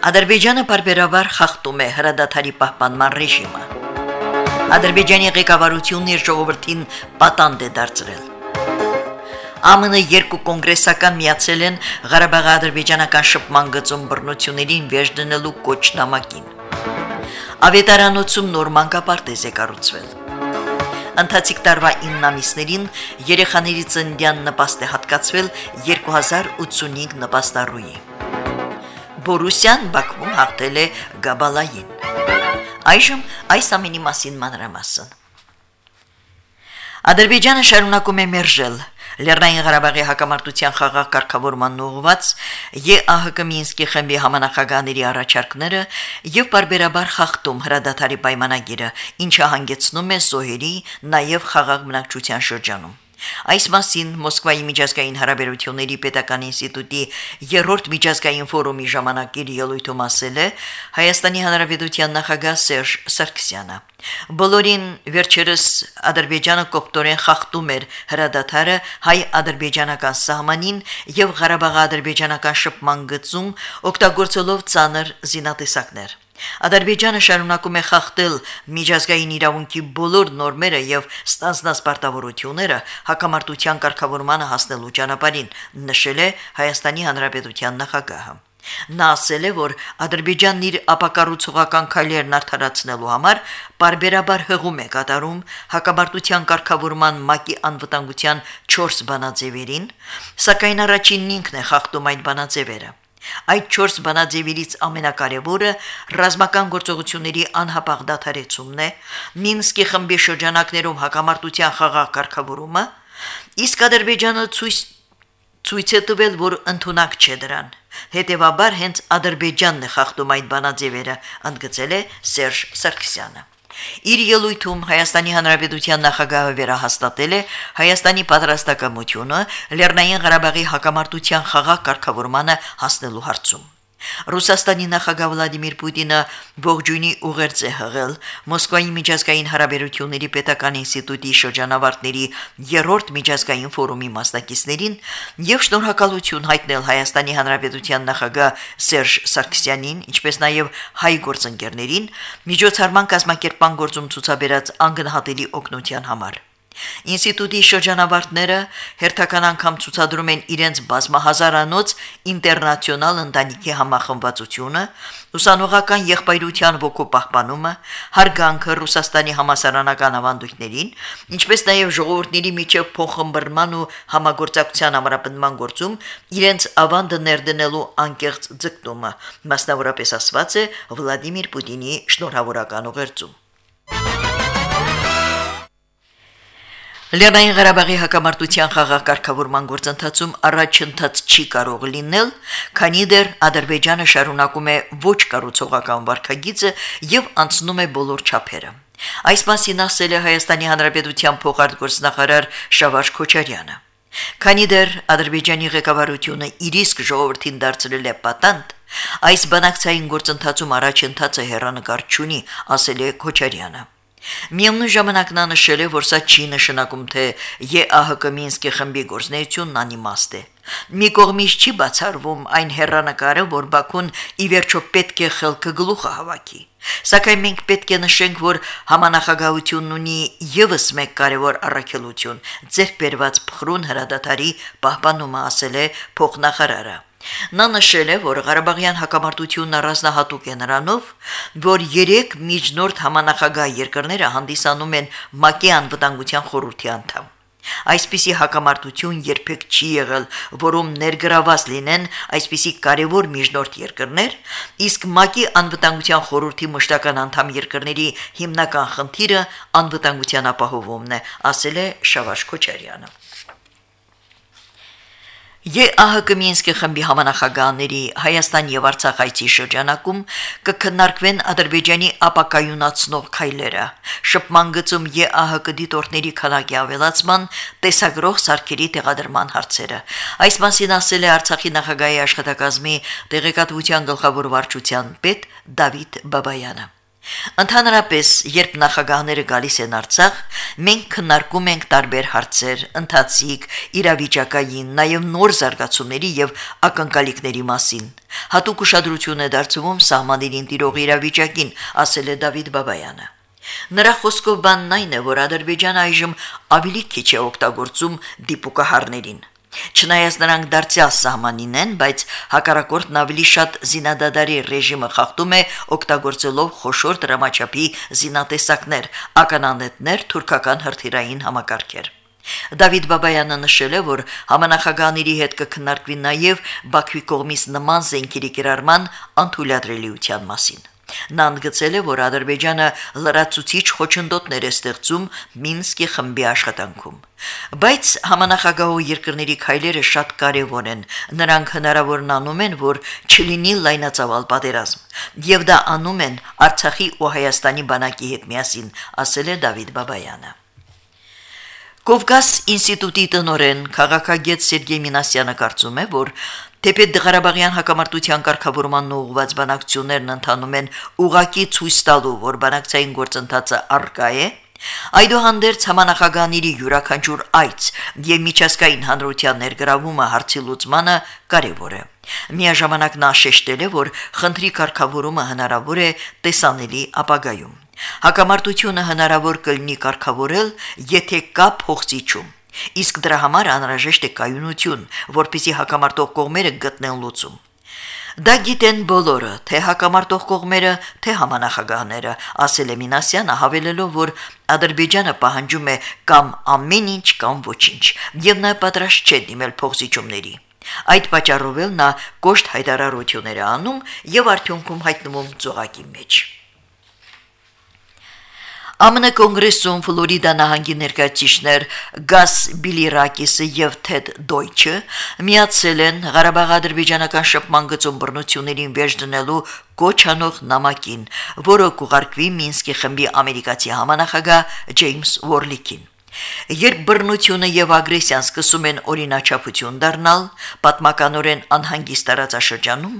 Ադրբեջանը բարբերաբար խախտում է հրադադարի պահպանման ռեժիմը։ Ադրբեջանի ղեկավարությունն իր ժողովրդին պատանդ է դարձրել։ ԱՄՆ երկու կոնգրեսական միացել են Ղարաբաղի ադրբեջանական շփման գծում բռնություններին վեճ դնելու կոչնամակին։ Ավետարանոցում նոր մանկապարտեզ է կառուցվել։ Ընթացիկ տարվա 9 ամիսներին երեխաների ծննդյան նպաստ է հատկացվել 2085 նպաստառուի։ Բորուսյան Բաքվում հաղթել է Գաբալային։ Այժմ այս ամենի մասին մանրամասն։ Ադրբեջանը շարունակում է մերժել Լեռնային Ղարաբաղի հակամարտության խաղաղ կարգավորման ուղղված ԵԱՀԿ Մինսկի խմբի համանախագահների առաջարկները եւ բարբերաբար խախտում հրադադարի պայմանագիրը, ինչը հանգեցնում է զոհերի նաեւ խաղաղ բնակչության շրջանում։ Այս մասին Մոսկվայի միջազգային հարաբերությունների պետական ինստիտուտի երրորդ միջազգային ֆորումի ժամանակ իր ելույթում ասել է Հայաստանի Հանրապետության նախագահ Սերժ Սարգսյանը։ Բոլորին վերջերս Ադրբեջանը կոպտորեն խախտում էր հրադադարը հայ-ադրբեջանական սահմանին եւ Ղարաբաղ-ադրբեջանական շփման գծում օգտագործելով ցաներ զինատեսակներ։ Ադրբեջանը շարունակում է խախտել միջազգային իրավունքի բոլոր նորմերը եւ ստանձնած պարտավորությունները հակամարտության կարգավորմանը հասնելու ճանապարհին, նշել է Հայաստանի Հանրապետության նախագահը։ Նա ասել է, որ Ադրբեջանն իր ապակառուցողական քայլերն արդարացնելու համար բարբերաբար հղում է կատարում հակաբարտության կարգավորման մակի անվտանգության 4 բանաձևերին, սակայն առաջինն ինքն է խախտում այդ բանաձևերը։ Այդ 4 բանաձևերից ամենակարևորը ռազմական գործողությունների անհապաղ դադարեցումն է, Մինսկի խմբի շրջանակներում հակամարտության խաղաղ կարգավորումը, իսկ Ադրբեջանը ցույց ցույց է տվել, որ ընդունակ չէ դրան։ Հետևաբար հենց Ադրբեջանն է խախտում այդ բանաձևերը, ընդգծել է Սերժ Սարգսյանը։ Իր ելույթում Հայաստանի Հանրապետության նախագահը վերահաստատել է Հայաստանի պատրաստակամությունը Լեռնային Ղարաբաղի հակամարտության խաղաղ կարգավորմանը հասնելու հարցում։ Ռուսաստանի նախագահ Վլադիմիր Պուտինը ողջույնի ուղերձ է հղել. Մոսկվայի միջազգային հարաբերությունների պետական ինստիտուտի շրջանավարտների երրորդ միջազգային ֆորումի մասնակիցներին եւ շնորհակալություն հայտնել Հայաստանի Հանրապետության նախագահ Սերժ Սարգսյանին, ինչպես նաեւ հայ գործընկերներին միջոցառման կազմակերպման գործում ցուցաբերած անգնահատելի օգնության համար։ Ինստիտուտի շրջանավարտները հերթական անգամ ցուցադրում են իրենց բազմահազարանոց ինտերնացիոնալ ընտանիքի համախմբվածությունը, ուսանողական եղբայրության ոգու պահպանումը, հարգանքը Ռուսաստանի համասարանական ավանդույթներին, ինչպես նաև ժողովուրդների միջև փոխհմբռնման ու համագործակցության ամրապնդման գործում իրենց ավանդը ներդնելու անկեղծ ձգտումը, մասնավորապես ասված է Վլադիմիր Պուտինի շնորհավորական ուղերձում։ Լեռնային Ղարաբաղի հակամարտության խաղաղ կարգավորման գործընթացում առաջընթաց չի կարող լինել, քանի դեռ Ադրբեջանը շարունակում է ոչ կառուցողական վարկագիծը եւ անցնում է բոլոր չափերը։ Այս մասին ասել է Հայաստանի Հանրապետության փոխարտգործնախարար Շավարժ Քոչարյանը։ Քանի դեռ Ադրբեջանի ղեկավարությունը իր իսկ ժողովրդին դարձրել է պատանդ, այս բանակցային գործընթացում առաջընթացը հերանեկար չունի, ասել է Քոչարյանը։ Միևնույն ժամանակ նա նշել է, որ սա չի նշանակում, թե ԵԱՀԿ Մինսկի խմբի գործնեությունն անիմաստ է։ Մի կողմից չի բացառվում այն հերանակարը, որ Բաքուն ի վերջո պետք է խելքը գլուխը հավաքի։ Սակայն մենք պետք է նշենք, որ համանախագահությունն ունի եւս մեկ կարևոր առաքելություն՝ ձեր բերված փխրուն հրադադարի պահպանումը, ասել է փոխնախարարը։ Նա նշել է, որ Ղարաբաղյան հակամարտությունն առանձնահատուկ է նրանով, որ 3 միջնորդ համանախագահ երկրները հանդիսանում են ՄԱԿ-ի անվտանգության խորհրդի անդամ։ Այսպիսի հակամարտություն երբեք չի եղել, որում ներգրաված լինեն այսպիսի կարևոր միջնորդ երկրներ, իսկ ՄԱԿ-ի անվտանգության խորհրդի մշտական անդամ երկրների հիմնական խնդիրը անվտանգության ապահովումն է, ասել է Շավարժ Քոչարյանը։ ԵԱՀԿ Մինսկի խմբի համանախագահաների Հայաստան եւ Արցախ այցի շրջանակում կքննարկվեն Ադրբեջանի ապակայունացնող քայլերը, շփման գծում ԵԱՀԿ դիտորդների քանակի ավելացման, տեսագրող սարքերի տեղադրման հարցերը։ Այս մասին ասել է Արցախի նախագահի աշխատակազմի տեղեկատվության գլխավոր վարչության պետ Դավիթ Բաբայանը։ Ընդհանրապես, երբ նախագահները գալիս են Արցախ, մենք քննարկում ենք տարբեր հարցեր, ընթացիկ, իրավիճակային, նաև նոր զարգացումների եւ ակնկալիքների մասին։ Հատուկ ուշադրություն է դարձվում սահմաններին տիրող իրավիճակին, ասել է Դավիթ Բաբայանը։ Նրա խոսքով բանն այն է, որ Ադրբեջանը այժմ ավելի քիչ է օգտագործում դիպուկահարներին։ Չնայած նրանք դարձյալ սահմանին են, բայց հակառակորդն ավելի շատ զինադադարի ռեժիմը խախտում է օգտագործելով խոշոր դրամաչափի զինատեսակներ, ականանետներ, թուրքական հրթիռային համակարգեր։ Դավիթ Բաբայանը նշել է, որ համանախագահաների հետ կքննարկվի նաև Բաքվի կողմից նման զենքերի կիրառման անթույլատրելիության մասին։ Նա ընդգծել է, որ Ադրբեջանը լրացուցիչ խոչընդոտներ է ստեղծում Մինսկի խմբի աշխատանքում։ Բայց համանախագահող երկրների քայլերը շատ կարևոր են։ Նրանք հնարավորն անում են, որ չլինի լայնածավալ պատերազմ, եւ դա անում են Արցախի ու Հայաստանի բանակի հետ միասին, ասել է Դավիթ Բաբայանը։ Կովկաս ինստիտուտի տնորեն քաղաքագետ Սերգեյ Մինասյանը կարծում է, որ Թեպետ Ղարաբաղյան հակամարտության կարգավորման ուղղված բանակցություններն ընթանում են ուղակի ցույց տալու, որ բանակցային գործընթացը արկա է, Այդուհանդերձ համանախագահների յուրաքանչյուր այց եւ միջազգային հանրության ներգրավումը հարցի լուծմանը կարեւոր է։ Միաժամանակ նա շեշտել է, որ խնդրի կարգավորումը հնարավոր է տեսանելի ապագայում։ Հակամարտությունը հնարավոր կլինի կարգավորել, եթե կա փոխզիջում Իսկ դրա համար անհրաժեշտ է կայունություն, որպեսզի հակամարտող կողմերը գտնեն լուծում։ Դա գիտեն բոլորը, թե հակամարտող կողմերը, թե համանախագահները, ասել է Մինասյանը, հավելելով, որ Ադրբեջանը պահանջում է կամ ամեն ինչ կամ ոչինչ, եւ նա պատրաստ չէ դիմել փոխզիջումների։ Այդ պատճառով էլ նա կոշտ հայտարարություններ է անում եւ արդյունքում հայտնվում ծողակի մեջ։ ԱՄՆ կոնգրեսում Ֆլորիդա նահանգի ներկայացիչներ Գաս Բիլիրակիսը եւ Թեդ Դոյչը միացել են Ղարաբաղ-ադրբեջանական շփման գծում բռնություններին վերջ դնելու կոչանող նամակին, որը կուղարկվի Մինսկի խմբի ամերիկացի համանախագահ Ջեյմս Ուորլիկին։ Երբ բռնությունը եւ ագրեսիան սկսում են օրինաչափություն դառնալ պատմականորեն անհանգիստ տարածաշրջանում,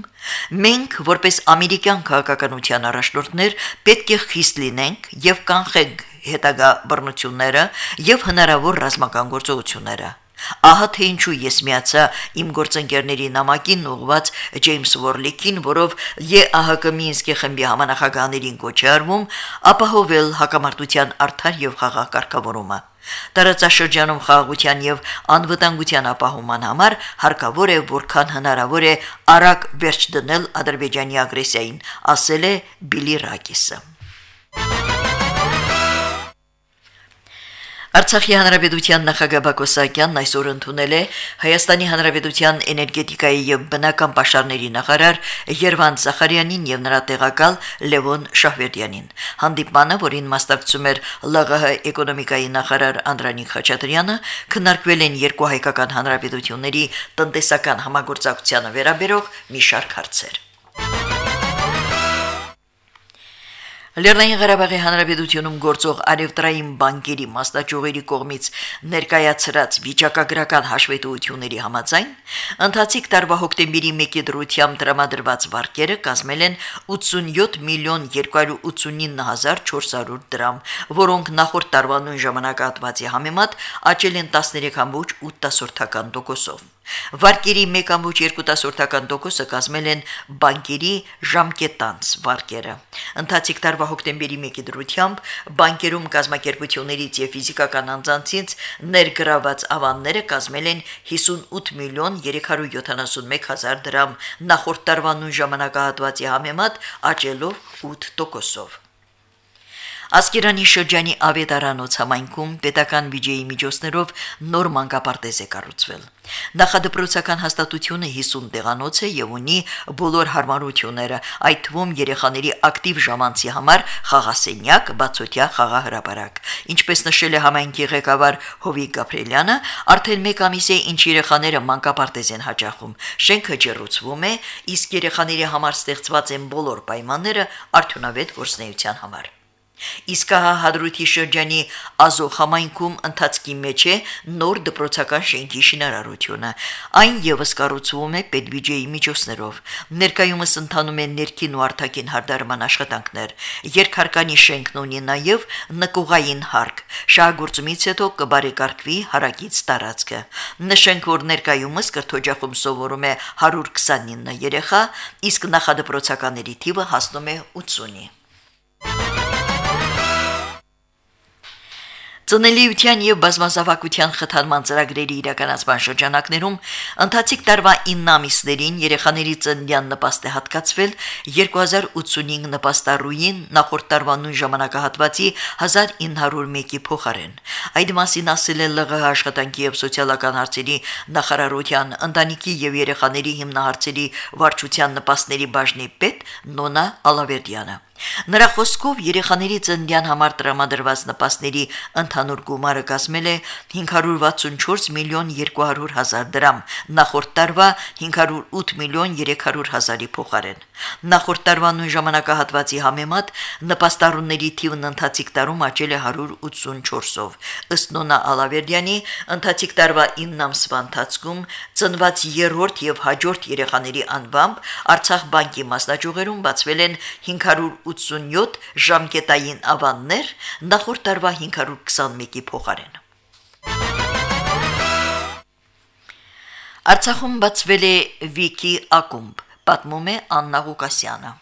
մենք որպես ամերիկյան քաղաքականության առաջնորդներ պետք է խիստ լինենք եւ կանխենք հետագա բռնությունները եւ հնարավոր ռազմական գործողությունները։ Ահա թե ինչու ես միացա իմ գործընկերների նամակին ուղված Ջեյմս Վորլիկին, որով ԵԱՀԿ Մինսկի խմբի համանախագահաներին կոչ արվում ապահովել հակամարտության արդար եւ խաղաղ կարգավորումը։ Տարածաշրջանում խաղաղության եւ անվտանգության ապահովման համար հարկավոր է որքան հնարավոր է արագ վերջ դնել Ադրբեջանի ագրեսիային, ասել է Բիլի Ռակիսը։ Արցախի հանրապետության նախագահ Բակո Սահակյանն այսօր ընդունել է Հայաստանի հանրապետության էներգետիկայի եւ բնական պաշարների նախարար Երվան Զախարյանին եւ նրա տեղակալ Լևոն Շահվերդյանին։ Հանդիպմանը, որին մասնակցում էր ԼՂՀ էկոնոմիկայի նախարար Անդրանիկ Խաչատրյանը, քննարկվել են երկու հայկական հանրապետությունների տնտեսական համագործակցությանը վերաբերող մի շարք հարցեր։ Լեռնային Ղարաբաղի Հանրապետությունում գործող արևտրային բանկերի մասնաճյուղերի կողմից ներկայացրած վիճակագրական հաշվետվությունների համաձայն ընթացիկ տարվա հոկտեմբերի 1-ի դրությամբ տրամադրված վարկերը կազմել են 87 միլիոն 289400 դրամ, որոնք նախորդ տարվա նույն ժամանակահատվածի համեմատ աճել են 13.8%-ական տոկոսով։ Վարկերի 1.2%-ական տոկոսը կազմել են բանկերի ժամկետանց վարկերը։ Ընթացիկ տարվա հոկտեմբերի 1-ի դրությամբ բանկերում կազմակերպություններից եւ ֆիզիկական անձանցից ներգրաված ավանները կազմել են 58 միլիոն 371 հազար դրամ, նախորդ տարվա նույն ժամանակահատվածի համեմատ աճելով 8%-ով։ Ասկերանի շրջանի Ավետարանոց համայնքում պետական բյուջեի միջոցներով նոր մանկապարտեզ է կառուցվել։ Նախադպրոցական հաստատությունը 50 տեղանոց է եւ ունի բոլոր հարմարությունները, այդ թվում երեխաների ակտիվ ժամանցի համար խաղասենյակ, բացօթյա խաղահրապարակ։ Ինչպես նշել է համայնքի ղեկավար Հովիկ Գաբրելյանը, արդեն 1 ամիս է ինչ երեխաները մանկապարտեզ են հաճախում։ Շենքը ջերուցվում է, իսկ երեխաների համար ստեղծված են բոլոր պայմանները արդյունավետ գործնեության համար։ Իսկ հա հադրութի շրջանի Ազոխ համայնքում ընթացքի մեջ է նոր դպրոցական շենքի շինարարությունը։ Այն եւս կառուցվում է պետբյուջեի միջոցներով։ Ներկայումս ընթանում են ներքին ու արտաքին հարդարման աշխատանքներ։ Երկհարկանի շենքն ունի նաեւ նկուղային հարկ։ Շահագործումից հետո կբարեկարգվի հարակից տարածքը։ Նշենք, որ ներկայումս կրթօջախում սովորում է 129 երեխա, իսկ նախադպրոցականների թիվը հասնում է 80-ի։ Ծնելիության եւ բազմազավակության խթանման ծրագրերի իրականացման շրջանակներում ընթացիկ տարվա 9 ամիսներին երեխաների ծննդյան նպաստ է հատկացվել 2085 նպաստառուին նախորդ տարվա նույն ժամանակահատվածի 1901-ի փոխարեն։ Այդ մասին ասել է ԼՂՀ աշխատանքի եւ սոցիալական հարցերի նախարարության ընտանիքի եւ երեխաների հիմնահարցերի վարչության նպաստների բաժնի պետ Նոնա Ալավերդյանը։ Նրա խոսքով երեխաների ծննդյան համար տրամադրված նպաստների ընդհանուր գումարը կազմել է 564 միլիոն 200 հազար դրամ, նախորդ տարվա 508 միլիոն 300 հազարի փոխարեն։ Նախորդ տարվա նույն ժամանակահատվածի համեմատ նպաստառուների թիվն ընթացիկ տարում աճել է 184-ով։ Ըստ Նոնա Ալավերդյանի, ընթացիկ տարվա 9 ամսվա ընթացքում ծնված երրորդ եւ հաջորդ երեխաների անվամբ Արցախ բանկի մասնաճյուղերում բացվել են 500 87 ժամկետային ավաններ նախորդ տարվա 521-ի փոխարեն։ Արցախում բացվել է Վիկի ակումբ, պատմում է Աննա Ղուկասյանը։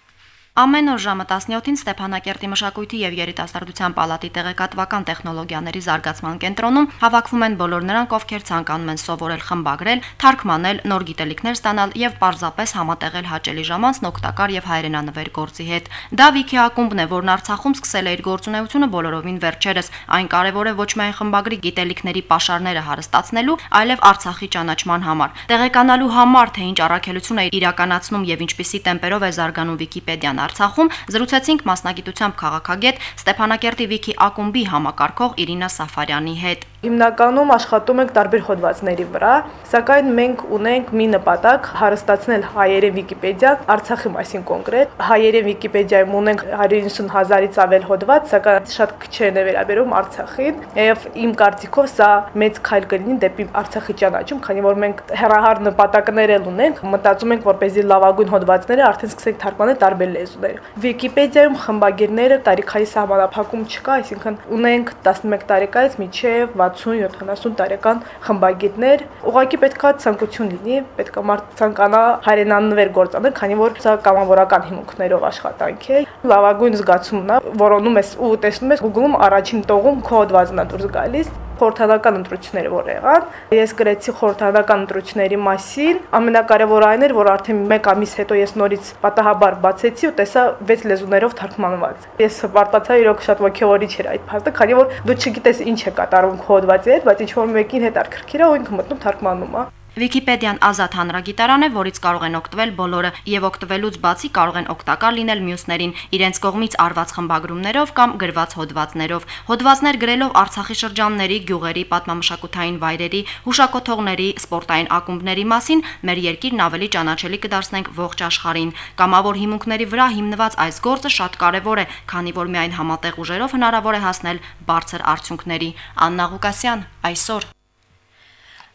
Ամեն օր ժամը 17-ին Ստեփանակերտի մշակույթի եւ երիտասարդության պալատի տեղեկատվական տեխնոլոգիաների զարգացման կենտրոնում հավաքվում են բոլոր նրանք, ովքեր ցանկանում են սովորել խմբագրել, թարգմանել, նոր գիտելիքներ ստանալ եւ պարզապես համատեղել հաճելի ժամանցն օգտակար եւ հայրենանվեր գործի հետ։ Դա Վիքի ակումբն է, որն Արցախում սկսել է իր գործունեությունը բոլորովին վերջերս։ Այն կարևոր է ոչ միայն խմբագրի գիտելիքների pašարները հարստացնելու, այլև Արցախի ճանաչման համար։ Տեղեկանալու համար, թե ինչ առաքելություն է իրականացնում եւ ինչպիսի տեմպերով է զարգանում Վիկիպեդիան Արցախում զրուցեցինք մասնագիտությամբ քաղաքագետ Ստեփանակերտի Վիքի ակումբի համակարգող Իրինա Սաֆարյանի հետ։ Հիմնականում աշխատում ենք տարբեր հոդվածների վրա, սակայն մենք ունենք մի նպատակ հարստացնել հայերի Վիկիպեդիա, Արցախի մասին կոնկրետ։ Հայերի Վիկիպեդիայում ունենք 150 հազարից ավել հոդված, սակայն շատ քչերն է վերաբերում Արցախին, եւ իմ կարծիքով սա մեծ քայլ կլինի դեպի Արցախի ճանաչում, քանի որ մենք հերահար նպատակներ էլ ունենք, մտածում ենք, որպեսզի լավագույն հոդվածները արդեն սկսենք թարգմանել տարբեր լեզուներ։ Վիկիպեդիայում խմբագիրները տարիքային սահմանափակում չկա, այսինքն ունենք 11 տարեկայից մինչև 60-70 տարեկան խմբագիրներ, ուղղակի պետքա ցանկություն լինի, պետքա մարդ ցանկանա հայրենանվեր գործանել, քանի որ սա կամավորական հիմունքներով աշխատանք է։ Լավագույն զգացումն է, որոնում ես ու տեսնում ես Google-ում առաջին տողում կոդվածն է դուրս գալիս խորհրդանական ընտրությունները որ եղան։ Ես գրեցի խորհրդանական ընտրությունների մասին։ Ամենակարևորը այն էր, որ արդեն 1 ամիս հետո ես նորից պատահաբար բացեցի ու տեսա 6 լեզուներով թարգմանված։ Ես հպարտացա իրոք շատ ողջավորիչ էր այդ փաստը, քանի որ դու չգիտես ինչ է կատարվում քո հոդվածի հետ, բայց ինչ որ մեկին հետ արկրքիր է ու ինքը մտնում թարգմանում է։ Վիկիպեդիան ազատ հանրագիտարան է, որից կարող են օգտվել բոլորը, եւ օգտվելուց բացի կարող են օգտակար լինել մյուսներին իրենց կողմից արված խմբագրումներով կամ գրված հոդվածներով։ Հոդվածներ գրելով Արցախի շրջանների, գյուղերի, պատմամշակութային վայրերի, հուշակոթողների, սպորտային ակումբների մասին մեր երկիրն ավելի ճանաչելի կդարձնենք ողջ աշխարհին։ Կամավոր հիմունքների վրա հիմնված այս գործը շատ կարեւոր է, քանի որ միայն համատեղ ուժերով հնարավոր է հասնել բարձր արդյունքների։ Աննա Ղուկասյան այսօր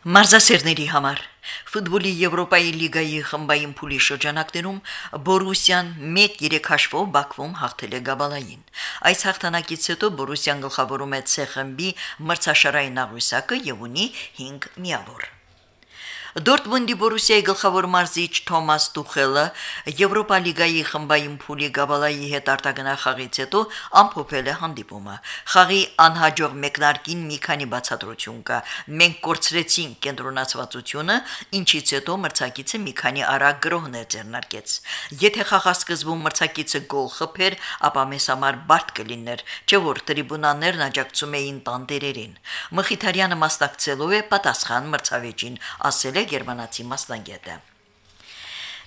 Մարզասերների համար Ֆուտբոլի Եվրոպայի լիգայի խմբային փուլի շրջանակներում Բորուսիան 1-3 հաշվով Բաքվում հաղթել է Գաբալային։ Այս հաղթանակից հետո Բորուսիան գլխավորում է C խմբի մրցաշարային աղյուսակը եւ ունի 5 միավոր։ Դորտմունդի Բորուսիայի գլխավոր մարզիչ Թոմաս Տուխելը Եվրոպա լիգայի խմբային փուլի Գաբալայի հետ արտագնախաղից հետո ամփոփել է հանդիպումը։ Խաղի անհաջող մեկնարկին մի քանի բացատրություն կա։ Մենք կորցրեցինք կենտրոնացվածությունը, ինչից հետո մրցակիցը մի քանի արագ գրոհներ ձեռնարկեց։ Եթե խաղասկզբում մրցակիցը գոլ խփեր, ապա մեզ համար բարդ կլիներ, չէ՞ որ տրիբունաներն աջակցում էին տանտերերին։ Մխիթարյանը մասնակցելու է պատասխան մրցավեճին, ասել է գերմանացի մասնագետը։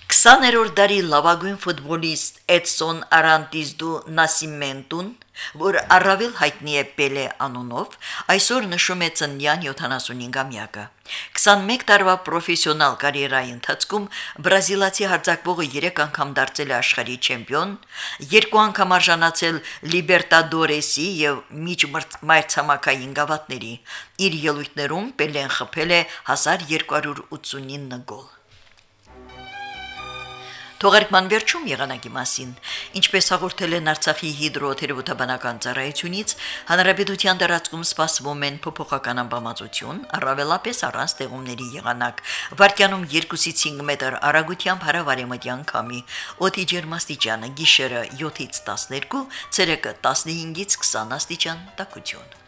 20-րդ դարի լավագույն ֆուտբոլիստ Էդսոն Արանտիս դու Նասիմենտուն, որ առավել հայտնի է Պելե անունով, այսօր նշում է ծնյան 75-ամյակը։ 21 տարվա պրոֆեսիոնալ կարիերայի ընթացքում բրազիլացի հարձակվողը 3 անգամ դարձել է աշխարհի չեմպիոն, 2 անգամ արժանացել Լիբերտադորեսի եւ միջմայրցամաքային գավաթների։ Իր ելույթներում Պելեն խփել է 1289 գոլ։ Թողարկման վերջում եղանակի մասին, ինչպես հաղորդել են Արցախի հիդրոթերապևտաբանական ծառայությունից, հանրապետության դարածքում սպասվում են փոփոխական ամպամածություն, առավելապես առանց տեղումների եղանակ։ Վարկյանում 2-ից 5 մետր արագությամբ հարավարեմտյան քամի, օդի ջերմաստիճանը գիշերը 7-ից 12, ցերեկը 15-ից 20 աստիճան տաքություն։